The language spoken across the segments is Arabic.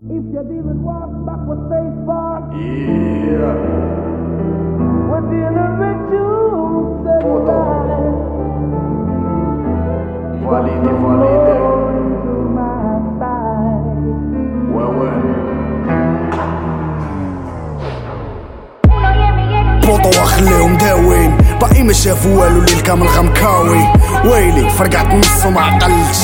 If you didn't walk backward, stay far. Yeah. What did I make you say? Hold on. Valide, valide. Wewe. Moto wa شافوا والو الليل كامل غمكاوي. ويلي فرقعت نص وما عقلتش.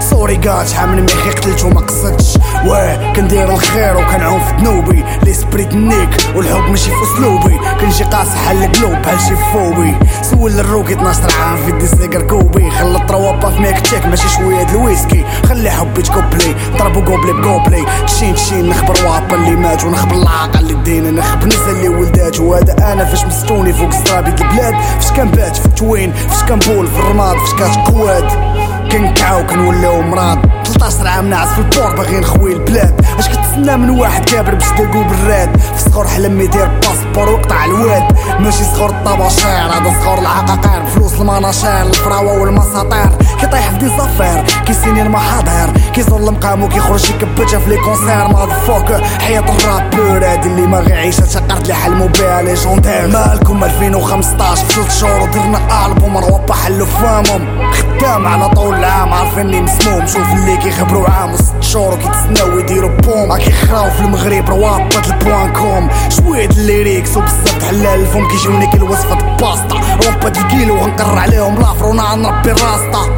سوري قال شحال من ميخي قتلت وما قصدتش. واه كندير الخير وكنعوم في ذنوبي. ليسبريت نيك والحب ماشي في أسلوبي. كنجي قاصح على القلوب بحال شي فوبي. سول الروكي 12 عام في ديسيكر كوبي خلط روابا في ميك تشيك ماشي شوية د الويسكي. خلي حبي تكوبلي ضربو قوبلي بقوبلي. تشين تشين نخبر وابا اللي مات ونخبر العاقل اللي دينا نخبر نسا اللي ولدات أنا فاش مستوني فوق سترابي د البلاد فاش كنبات في التوين؟ فاش كنبول في الرماد؟ فاش كتقواد كنكعو كنوليو مراد. 13 عام ناعس في البور باغي نخوي البلاد. اش كتسنى من واحد كابر باش تلقو بالراد؟ في صغور حلم يدير باسبور ويقطع الواد. ماشي صغور الطباشير هذا صغور العقاقير بفلوس المناشير الفراوة والمساطير. كيطيح في دي زافير كيسيني المحاضر. كيزور المقام وكيخرج يكبتها في لي كونسير ماد فوك حياة الرابور هادي اللي ما غيعيشها تقرت اللي حلموا بها ليجوندير مالكم 2015 في 3 شهور ودرنا ألبوم روابا حلو فامهم خدام على طول العام عارفيني مسموم. شوف اللي كيخبروا عام وست شهور وكيتسناو يديروا بوم. راكي خراو في المغرب روابط البوان كوم شوية الليريكس وبزاف حلال الفم كيجوني كي الوصفة باستا. روابط الكيلو وغنقر عليهم لافرونا نربي الراستا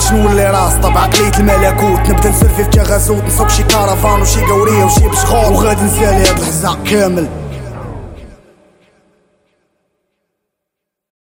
كرهتش نولي راسطة بعقلية الملكوت. نبدأ نسرفي في كغازوت نصوب شي كارافان وشي قورية وشي بشخور وغادي نسالي هاد الحزاق كامل.